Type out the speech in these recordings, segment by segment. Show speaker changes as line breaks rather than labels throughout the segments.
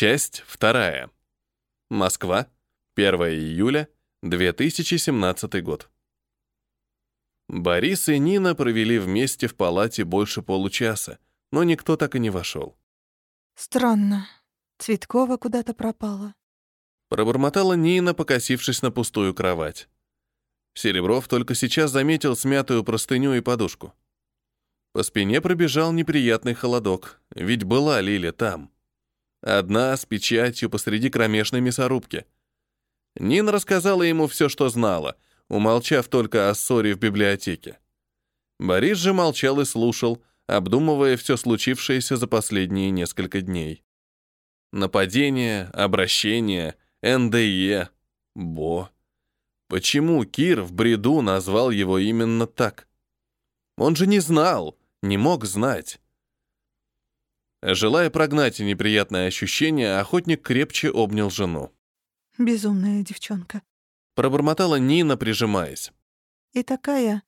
Часть вторая. Москва, 1 июля, 2017 год. Борис и Нина провели вместе в палате больше получаса, но никто так и не вошел.
Странно. Цветкова куда-то пропала.
Пробормотала Нина, покосившись на пустую кровать. Серебров только сейчас заметил смятую простыню и подушку. По спине пробежал неприятный холодок, ведь была Лиля там. Одна с печатью посреди кромешной мясорубки. Нина рассказала ему все, что знала, умолчав только о ссоре в библиотеке. Борис же молчал и слушал, обдумывая все случившееся за последние несколько дней. Нападение, обращение, НДЕ, Бо. Почему Кир в бреду назвал его именно так? Он же не знал, не мог знать. Желая прогнать неприятное ощущение, охотник крепче обнял жену.
Безумная девчонка.
Пробормотала Нина, прижимаясь.
И такая,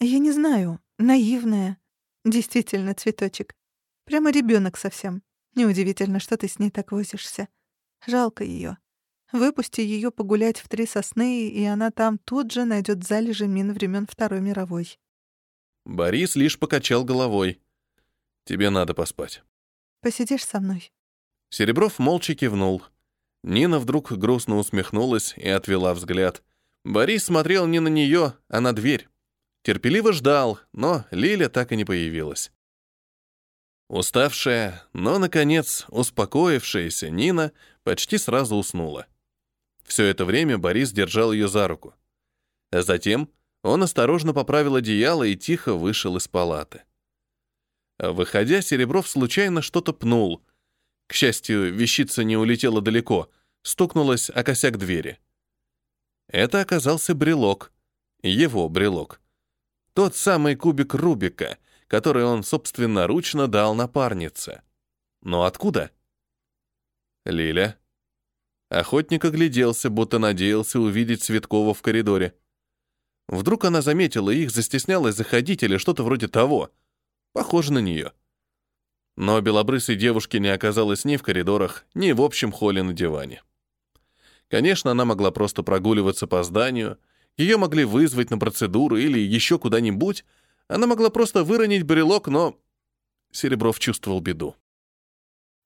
я не знаю, наивная. Действительно, цветочек. Прямо ребенок совсем. Неудивительно, что ты с ней так возишься. Жалко ее. Выпусти ее погулять в три сосны, и она там тут же найдет залежи мин времен Второй мировой.
Борис лишь покачал головой. Тебе надо поспать.
Посидишь со мной?
Серебров молча кивнул. Нина вдруг грустно усмехнулась и отвела взгляд. Борис смотрел не на нее, а на дверь. Терпеливо ждал, но Лиля так и не появилась. Уставшая, но, наконец, успокоившаяся Нина почти сразу уснула. Все это время Борис держал ее за руку. А затем он осторожно поправил одеяло и тихо вышел из палаты. Выходя, Серебров случайно что-то пнул. К счастью, вещица не улетела далеко, стукнулась о косяк двери. Это оказался брелок. Его брелок. Тот самый кубик Рубика, который он собственноручно дал напарнице. Но откуда? Лиля. Охотник огляделся, будто надеялся увидеть Цветкова в коридоре. Вдруг она заметила их, застеснялась заходить или что-то вроде того. Похоже на нее. Но белобрысой девушки не оказалось ни в коридорах, ни в общем холле на диване. Конечно, она могла просто прогуливаться по зданию, ее могли вызвать на процедуру или еще куда-нибудь, она могла просто выронить брелок, но... Серебров чувствовал беду.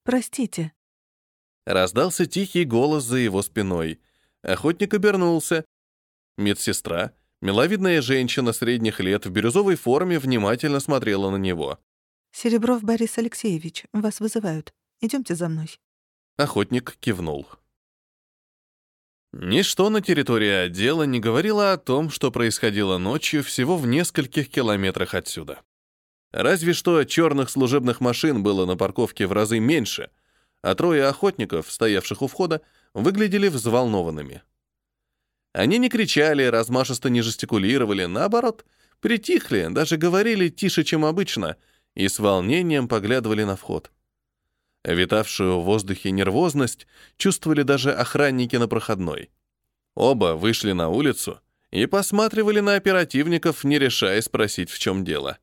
«Простите»,
Раздался тихий голос за его спиной. Охотник обернулся. Медсестра, миловидная женщина средних лет в бирюзовой форме, внимательно смотрела на него.
«Серебров Борис Алексеевич, вас вызывают. Идемте за мной».
Охотник кивнул. Ничто на территории отдела не говорило о том, что происходило ночью всего в нескольких километрах отсюда. Разве что черных служебных машин было на парковке в разы меньше — а трое охотников, стоявших у входа, выглядели взволнованными. Они не кричали, размашисто не жестикулировали, наоборот, притихли, даже говорили тише, чем обычно, и с волнением поглядывали на вход. Витавшую в воздухе нервозность чувствовали даже охранники на проходной. Оба вышли на улицу и посматривали на оперативников, не решая спросить, в чем дело.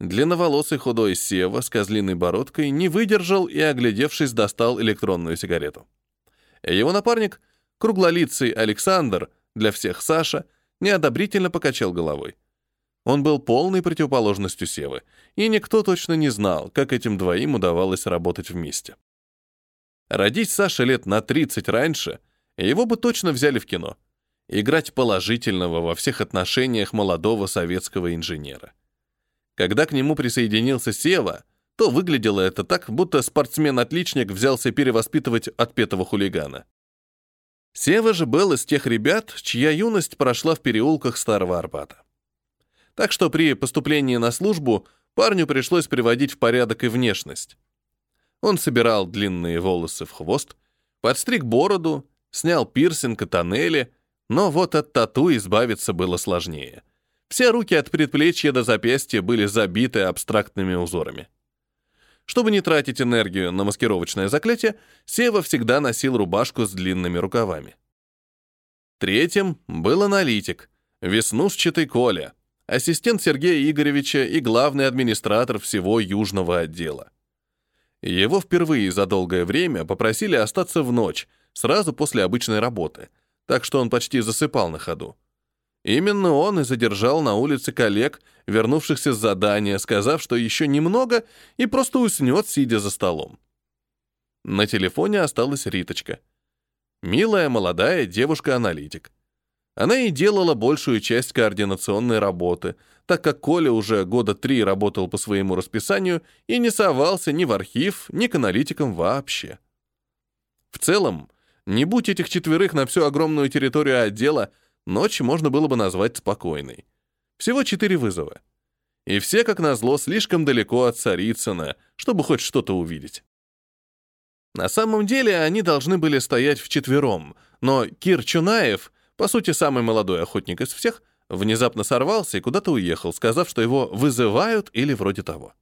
Длинноволосый худой Сева с козлиной бородкой не выдержал и, оглядевшись, достал электронную сигарету. Его напарник, круглолицый Александр, для всех Саша, неодобрительно покачал головой. Он был полной противоположностью Севы, и никто точно не знал, как этим двоим удавалось работать вместе. Родись Саша лет на 30 раньше, его бы точно взяли в кино. Играть положительного во всех отношениях молодого советского инженера. Когда к нему присоединился Сева, то выглядело это так, будто спортсмен-отличник взялся перевоспитывать отпетого хулигана. Сева же был из тех ребят, чья юность прошла в переулках Старого Арбата. Так что при поступлении на службу парню пришлось приводить в порядок и внешность. Он собирал длинные волосы в хвост, подстриг бороду, снял пирсинг и тоннели, но вот от тату избавиться было сложнее — все руки от предплечья до запястья были забиты абстрактными узорами. Чтобы не тратить энергию на маскировочное заклятие, Сева всегда носил рубашку с длинными рукавами. Третьим был аналитик, веснушчатый Коля, ассистент Сергея Игоревича и главный администратор всего южного отдела. Его впервые за долгое время попросили остаться в ночь, сразу после обычной работы, так что он почти засыпал на ходу. Именно он и задержал на улице коллег, вернувшихся с задания, сказав, что еще немного и просто уснет, сидя за столом. На телефоне осталась Риточка. Милая молодая девушка-аналитик. Она и делала большую часть координационной работы, так как Коля уже года три работал по своему расписанию и не совался ни в архив, ни к аналитикам вообще. В целом, не будь этих четверых на всю огромную территорию отдела, ночь можно было бы назвать спокойной. Всего четыре вызова. И все, как назло, слишком далеко от Царицына, чтобы хоть что-то увидеть. На самом деле они должны были стоять вчетвером, но Кир Чунаев, по сути самый молодой охотник из всех, внезапно сорвался и куда-то уехал, сказав, что его вызывают или вроде того.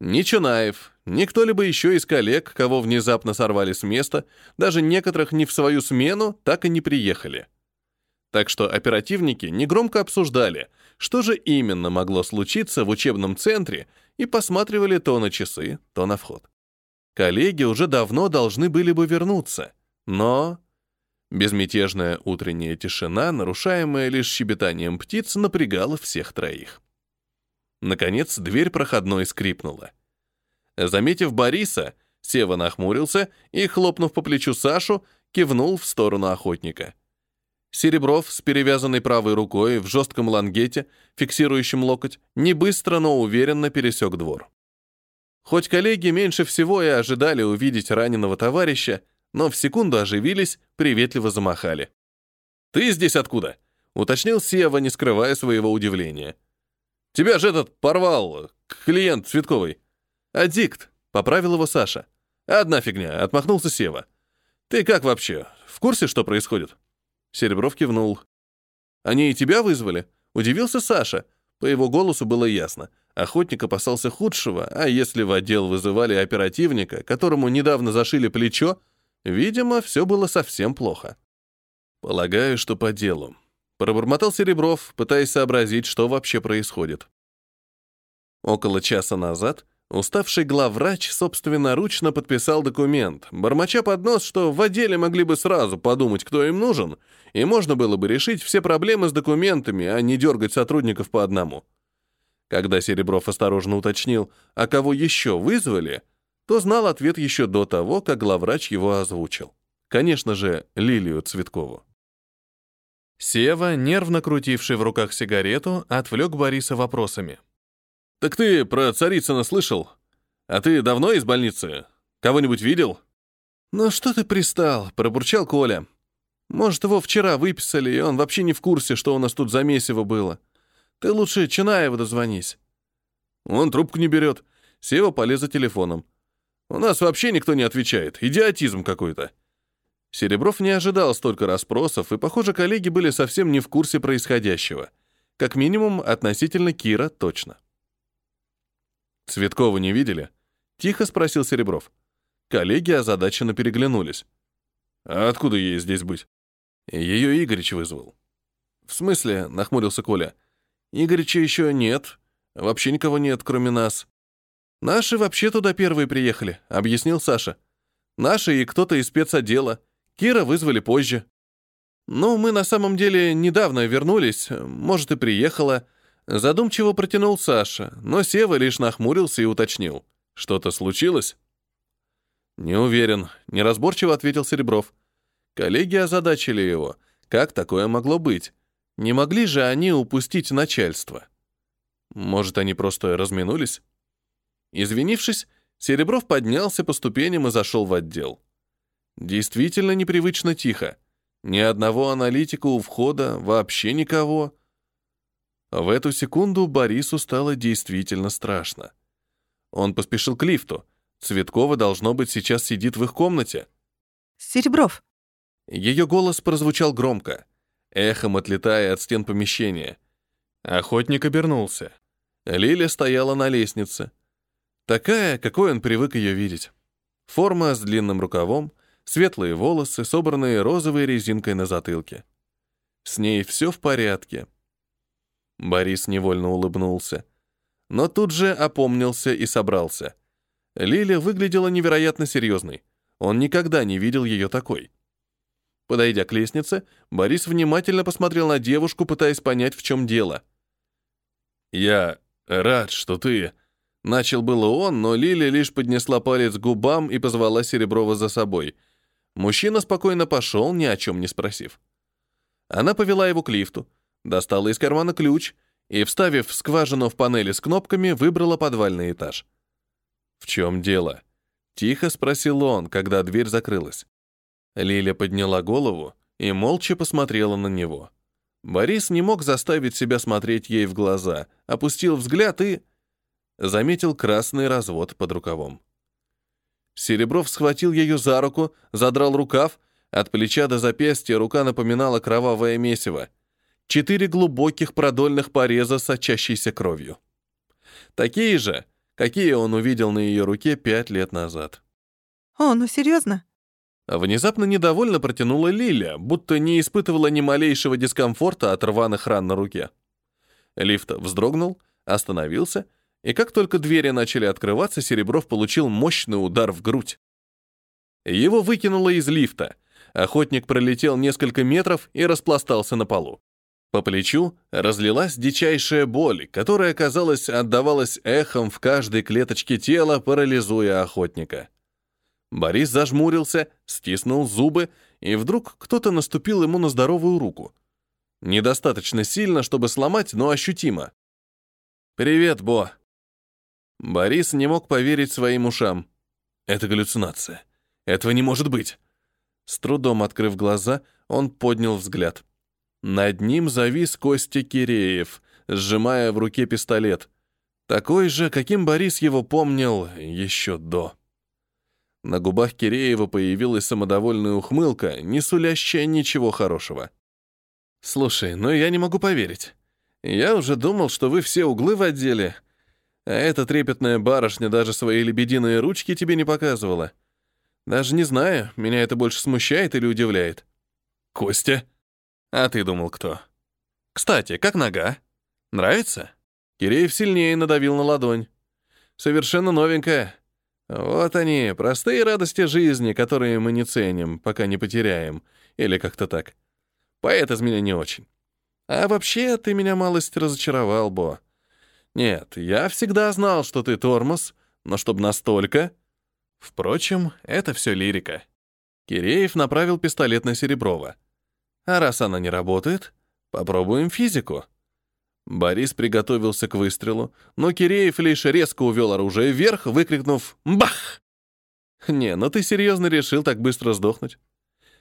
Ни Чунаев, ни кто-либо еще из коллег, кого внезапно сорвали с места, даже некоторых не в свою смену, так и не приехали. Так что оперативники негромко обсуждали, что же именно могло случиться в учебном центре, и посматривали то на часы, то на вход. Коллеги уже давно должны были бы вернуться, но... Безмятежная утренняя тишина, нарушаемая лишь щебетанием птиц, напрягала всех троих. Наконец, дверь проходной скрипнула. Заметив Бориса, Сева нахмурился и, хлопнув по плечу Сашу, кивнул в сторону охотника. Серебров с перевязанной правой рукой в жестком лангете, фиксирующем локоть, не быстро, но уверенно пересек двор. Хоть коллеги меньше всего и ожидали увидеть раненого товарища, но в секунду оживились, приветливо замахали. «Ты здесь откуда?» — уточнил Сева, не скрывая своего удивления. «Тебя же этот порвал, клиент Цветковый». «Аддикт», — поправил его Саша. «Одна фигня», — отмахнулся Сева. «Ты как вообще? В курсе, что происходит?» Серебров кивнул. «Они и тебя вызвали?» — удивился Саша. По его голосу было ясно. Охотник опасался худшего, а если в отдел вызывали оперативника, которому недавно зашили плечо, видимо, все было совсем плохо. «Полагаю, что по делу», — пробормотал Серебров, пытаясь сообразить, что вообще происходит. Около часа назад Уставший главврач собственноручно подписал документ, бормоча под нос, что в отделе могли бы сразу подумать, кто им нужен, и можно было бы решить все проблемы с документами, а не дергать сотрудников по одному. Когда Серебров осторожно уточнил, а кого еще вызвали, то знал ответ еще до того, как главврач его озвучил. Конечно же, Лилию Цветкову. Сева, нервно крутивший в руках сигарету, отвлек Бориса вопросами. «Так ты про Царицына слышал? А ты давно из больницы? Кого-нибудь видел?» «Ну что ты пристал?» — пробурчал Коля. «Может, его вчера выписали, и он вообще не в курсе, что у нас тут за месиво было. Ты лучше Чинаева дозвонись». Он трубку не берет. Сева полез за телефоном. «У нас вообще никто не отвечает. Идиотизм какой-то». Серебров не ожидал столько расспросов, и, похоже, коллеги были совсем не в курсе происходящего. Как минимум, относительно Кира точно. «Цветкова не видели?» — тихо спросил Серебров. Коллеги озадаченно переглянулись. «А откуда ей здесь быть?» Ее Игорич вызвал. «В смысле?» — нахмурился Коля. «Игорича еще нет. Вообще никого нет, кроме нас». «Наши вообще туда первые приехали», — объяснил Саша. «Наши и кто-то из спецотдела. Кира вызвали позже». «Ну, мы на самом деле недавно вернулись, может, и приехала. Задумчиво протянул Саша, но Сева лишь нахмурился и уточнил. «Что-то случилось?» «Не уверен», — неразборчиво ответил Серебров. Коллеги озадачили его. Как такое могло быть? Не могли же они упустить начальство? Может, они просто разминулись? Извинившись, Серебров поднялся по ступеням и зашел в отдел. Действительно непривычно тихо. Ни одного аналитика у входа, вообще никого. В эту секунду Борису стало действительно страшно. Он поспешил к лифту. Цветкова, должно быть, сейчас сидит в их комнате.
«Серебров!»
Ее голос прозвучал громко, эхом отлетая от стен помещения. Охотник обернулся. Лиля стояла на лестнице. Такая, какой он привык ее видеть. Форма с длинным рукавом, светлые волосы, собранные розовой резинкой на затылке. С ней все в порядке. Борис невольно улыбнулся. Но тут же опомнился и собрался. Лиля выглядела невероятно серьезной. Он никогда не видел ее такой. Подойдя к лестнице, Борис внимательно посмотрел на девушку, пытаясь понять, в чем дело. «Я рад, что ты...» Начал было он, но Лиля лишь поднесла палец к губам и позвала Сереброва за собой. Мужчина спокойно пошел, ни о чем не спросив. Она повела его к лифту, достала из кармана ключ и, вставив скважину в панели с кнопками, выбрала подвальный этаж. «В чем дело?» — тихо спросил он, когда дверь закрылась. Лиля подняла голову и молча посмотрела на него. Борис не мог заставить себя смотреть ей в глаза, опустил взгляд и... Заметил красный развод под рукавом. Серебров схватил ее за руку, задрал рукав, от плеча до запястья рука напоминала кровавое месиво. Четыре глубоких продольных пореза, сочащиеся кровью. Такие же, какие он увидел на ее руке пять лет назад.
«О, ну серьезно?
Внезапно недовольно протянула Лиля, будто не испытывала ни малейшего дискомфорта от рваных ран на руке. Лифт вздрогнул, остановился, и как только двери начали открываться, Серебров получил мощный удар в грудь. Его выкинуло из лифта. Охотник пролетел несколько метров и распластался на полу. По плечу разлилась дичайшая боль, которая, казалось, отдавалась эхом в каждой клеточке тела, парализуя охотника. Борис зажмурился, стиснул зубы, и вдруг кто-то наступил ему на здоровую руку. Недостаточно сильно, чтобы сломать, но ощутимо. «Привет, Бо!» Борис не мог поверить своим ушам. Это галлюцинация. Этого не может быть. С трудом открыв глаза, он поднял взгляд. Над ним завис Костя Киреев, сжимая в руке пистолет. Такой же, каким Борис его помнил еще до. На губах Киреева появилась самодовольная ухмылка, не сулящая ничего хорошего. «Слушай, ну я не могу поверить. Я уже думал, что вы все углы в отделе, а эта трепетная барышня даже свои лебединые ручки тебе не показывала. Даже не знаю, меня это больше смущает или удивляет». «Костя?» «А ты думал, кто?» «Кстати, как нога? Нравится?» Киреев сильнее надавил на ладонь. «Совершенно новенькая. Вот они, простые радости жизни, которые мы не ценим, пока не потеряем. Или как-то так. Поэт из меня не очень. А вообще, ты меня малость разочаровал, Бо. Нет, я всегда знал, что ты тормоз, но чтоб настолько... Впрочем, это все лирика. Киреев направил пистолет на Сереброва. А раз она не работает, попробуем физику. Борис приготовился к выстрелу, но Киреев лишь резко увел оружие вверх, выкрикнув «Бах!». «Не, ну ты серьезно решил так быстро сдохнуть?»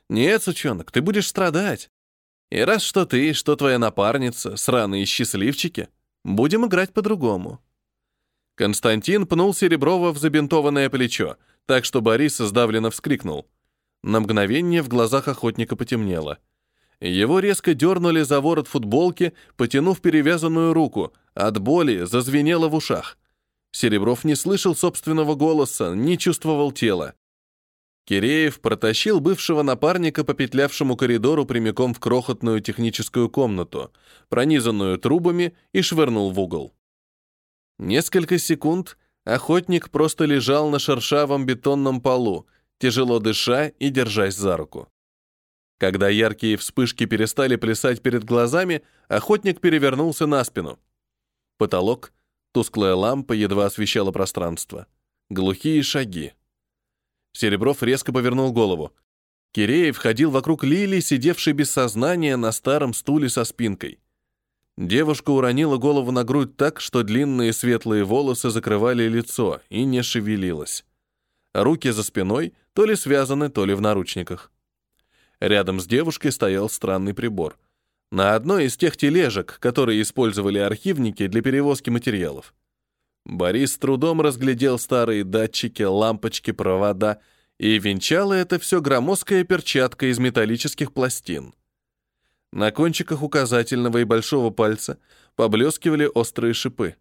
«Нет, сучонок, ты будешь страдать. И раз что ты, что твоя напарница, сраные счастливчики, будем играть по-другому». Константин пнул Сереброва в забинтованное плечо, так что Борис сдавленно вскрикнул. На мгновение в глазах охотника потемнело. Его резко дернули за ворот футболки, потянув перевязанную руку. От боли зазвенело в ушах. Серебров не слышал собственного голоса, не чувствовал тела. Киреев протащил бывшего напарника по петлявшему коридору прямиком в крохотную техническую комнату, пронизанную трубами, и швырнул в угол. Несколько секунд охотник просто лежал на шершавом бетонном полу, тяжело дыша и держась за руку. Когда яркие вспышки перестали плясать перед глазами, охотник перевернулся на спину. Потолок, тусклая лампа едва освещала пространство. Глухие шаги. Серебров резко повернул голову. Киреев ходил вокруг Лили, сидевшей без сознания на старом стуле со спинкой. Девушка уронила голову на грудь так, что длинные светлые волосы закрывали лицо и не шевелилась. Руки за спиной то ли связаны, то ли в наручниках. Рядом с девушкой стоял странный прибор. На одной из тех тележек, которые использовали архивники для перевозки материалов. Борис с трудом разглядел старые датчики, лампочки, провода, и венчала это все громоздкая перчатка из металлических пластин. На кончиках указательного и большого пальца поблескивали острые шипы.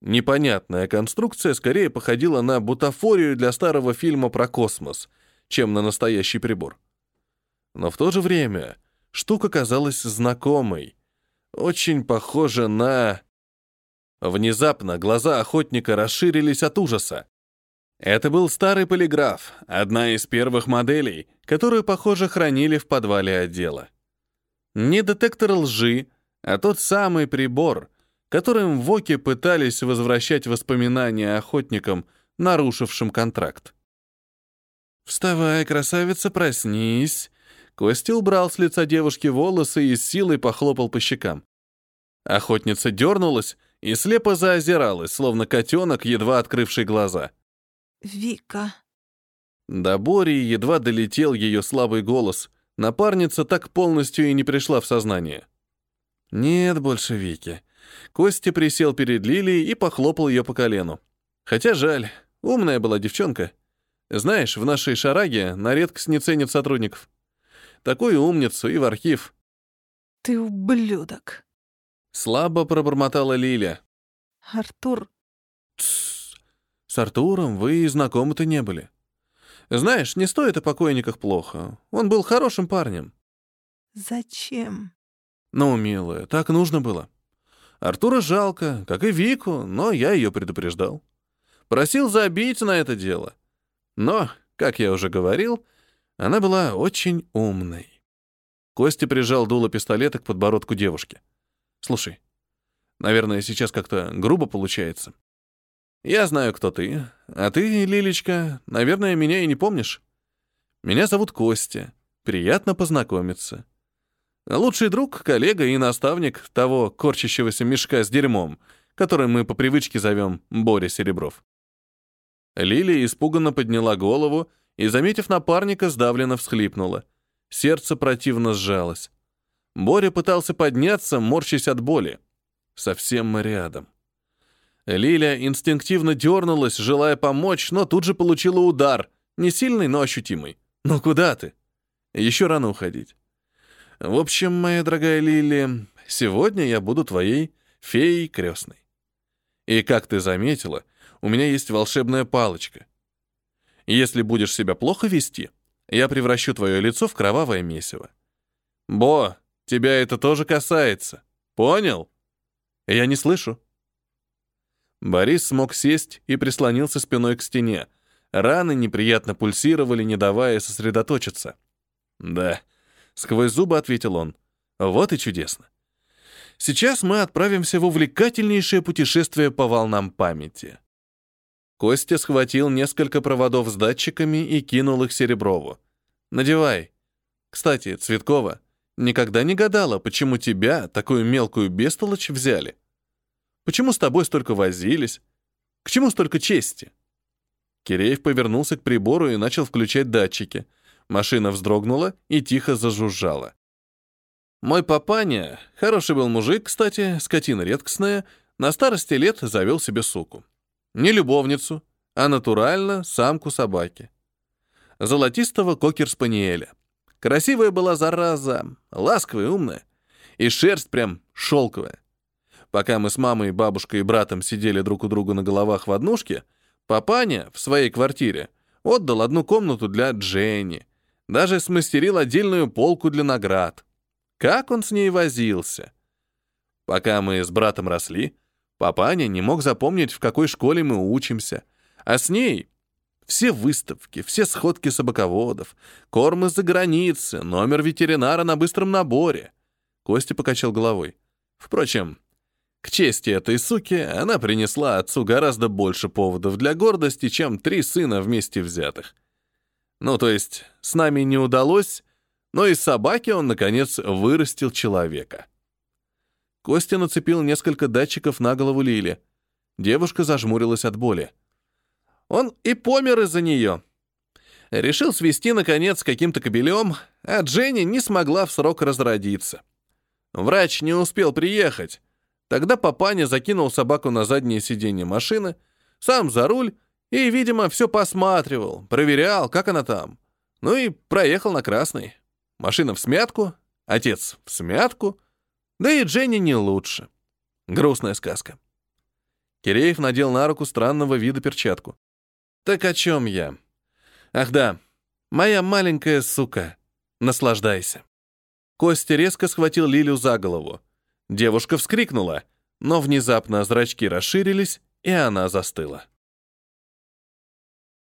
Непонятная конструкция скорее походила на бутафорию для старого фильма про космос, чем на настоящий прибор. Но в то же время штука казалась знакомой, очень похожа на... Внезапно глаза охотника расширились от ужаса. Это был старый полиграф, одна из первых моделей, которую, похоже, хранили в подвале отдела. Не детектор лжи, а тот самый прибор, которым в ОКе пытались возвращать воспоминания охотникам, нарушившим контракт. «Вставай, красавица, проснись!» Костя убрал с лица девушки волосы и с силой похлопал по щекам. Охотница дернулась и слепо заозиралась, словно котенок, едва открывший глаза.
«Вика...»
До Бори едва долетел ее слабый голос. Напарница так полностью и не пришла в сознание. «Нет больше Вики». Костя присел перед Лилией и похлопал ее по колену. Хотя жаль, умная была девчонка. Знаешь, в нашей шараге на редкость не ценят сотрудников. Такую умницу и в архив.
«Ты ублюдок!»
Слабо пробормотала Лиля.
«Артур...»
Тссс. С Артуром вы и знакомы-то не были. Знаешь, не стоит о покойниках плохо. Он был хорошим парнем.
«Зачем?»
Ну, милая, так нужно было. Артура жалко, как и Вику, но я ее предупреждал. Просил забить на это дело. Но, как я уже говорил, она была очень умной. Костя прижал дуло пистолета к подбородку девушки. «Слушай, наверное, сейчас как-то грубо получается. Я знаю, кто ты, а ты, Лилечка, наверное, меня и не помнишь. Меня зовут Костя. Приятно познакомиться. Лучший друг, коллега и наставник того корчащегося мешка с дерьмом, который мы по привычке зовем Боря Серебров. Лилия испуганно подняла голову и, заметив напарника, сдавленно всхлипнула. Сердце противно сжалось. Боря пытался подняться, морщась от боли. Совсем рядом. Лиля инстинктивно дернулась, желая помочь, но тут же получила удар. Не сильный, но ощутимый. «Ну куда ты?» «Еще рано уходить». В общем, моя дорогая Лили, сегодня я буду твоей феей крестной. И как ты заметила, у меня есть волшебная палочка. Если будешь себя плохо вести, я превращу твое лицо в кровавое месиво. Бо, тебя это тоже касается. Понял? Я не слышу. Борис смог сесть и прислонился спиной к стене. Раны неприятно пульсировали, не давая сосредоточиться. Да, Сквозь зубы ответил он. Вот и чудесно. Сейчас мы отправимся в увлекательнейшее путешествие по волнам памяти. Костя схватил несколько проводов с датчиками и кинул их Сереброву. «Надевай. Кстати, Цветкова, никогда не гадала, почему тебя, такую мелкую бестолочь, взяли. Почему с тобой столько возились? К чему столько чести?» Киреев повернулся к прибору и начал включать датчики — Машина вздрогнула и тихо зажужжала. Мой папаня, хороший был мужик, кстати, скотина редкостная, на старости лет завел себе суку. Не любовницу, а натурально самку собаки. Золотистого кокер-спаниеля. Красивая была зараза, ласковая, умная. И шерсть прям шелковая. Пока мы с мамой, бабушкой и братом сидели друг у друга на головах в однушке, папаня в своей квартире отдал одну комнату для Дженни, даже смастерил отдельную полку для наград. Как он с ней возился? Пока мы с братом росли, папаня не мог запомнить, в какой школе мы учимся. А с ней все выставки, все сходки собаководов, корм из-за границы, номер ветеринара на быстром наборе. Костя покачал головой. Впрочем, к чести этой суки, она принесла отцу гораздо больше поводов для гордости, чем три сына вместе взятых. Ну, то есть, с нами не удалось, но из собаки он, наконец, вырастил человека. Костя нацепил несколько датчиков на голову Лили. Девушка зажмурилась от боли. Он и помер из-за нее. Решил свести, наконец, каким-то кобелем, а Дженни не смогла в срок разродиться. Врач не успел приехать. Тогда папаня закинул собаку на заднее сиденье машины, сам за руль и, видимо, все посматривал, проверял, как она там. Ну и проехал на красный. Машина в смятку, отец в смятку, да и Дженни не лучше. Грустная сказка. Киреев надел на руку странного вида перчатку. «Так о чем я? Ах да, моя маленькая сука, наслаждайся». Костя резко схватил Лилю за голову. Девушка вскрикнула, но внезапно зрачки расширились, и она застыла.